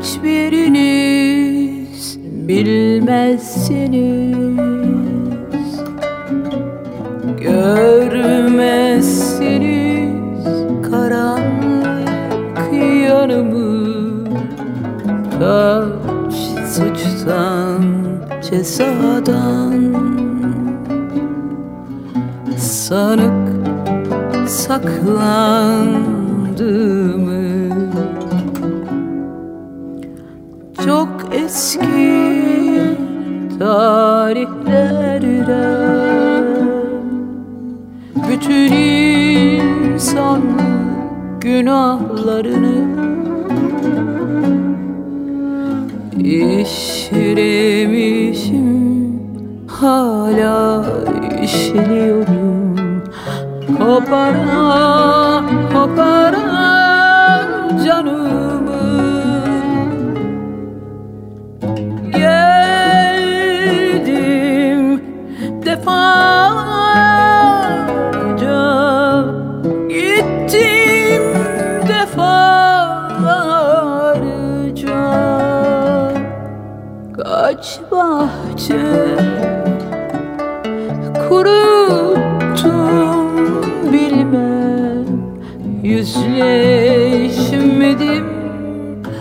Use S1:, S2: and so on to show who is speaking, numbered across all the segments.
S1: hiçbiriniz bilmezsiniz. Görmezsiniz karanlık yanımı. Kaç suçtan cezadan. Sanık saklandığımı Çok eski tarihlerden Bütün insan günahlarını İşlemişim hala işliyorum. Kopara kopara canımı Kaç bahçe. Kuruttum bilmem Yüzleşmedim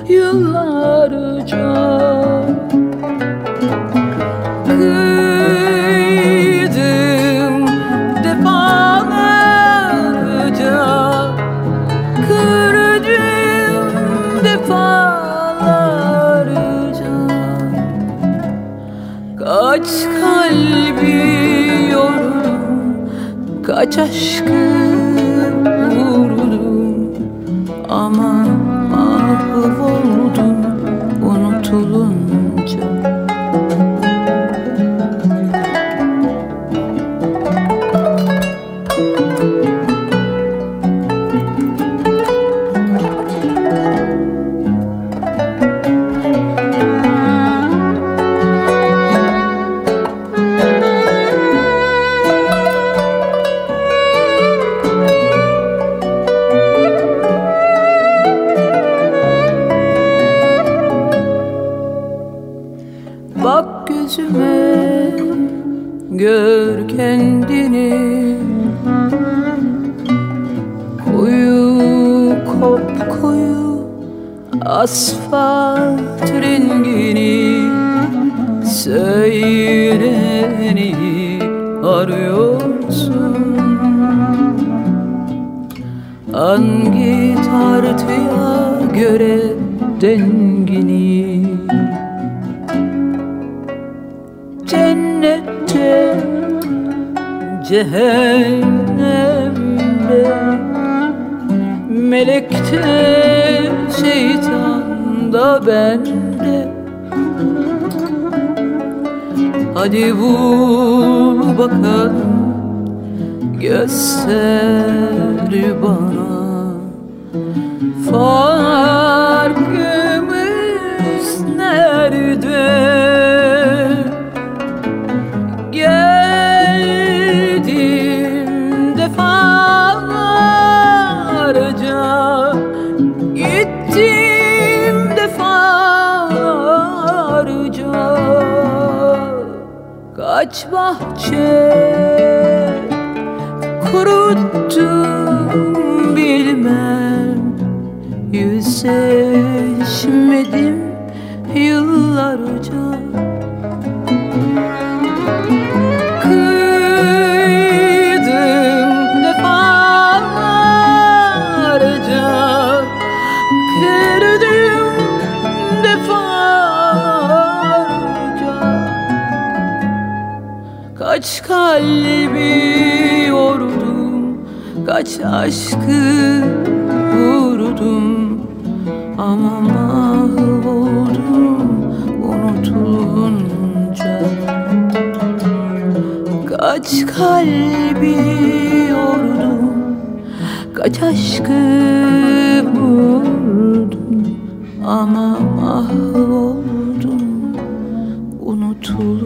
S1: yıllarca. Kıydım defalarca Kırdım defalarca Kaç kalbi yordum Kaç aşkı Gözüme gör kendini. Koyu kop koyu asfalt rengini Söyleni arıyorsun. Hangi tartıya göre dengini Cennette Cehennemde. Melekte Şeytan da bende. Hadi bul bakalım Göster Kaç bahçe kuruttum Kaç kalbi yordum Kaç aşkı vurdum. Ama mahvoldum unutulunca. Kaç kalbi yordum Kaç aşkı vurdum. Ama mahvoldum unutul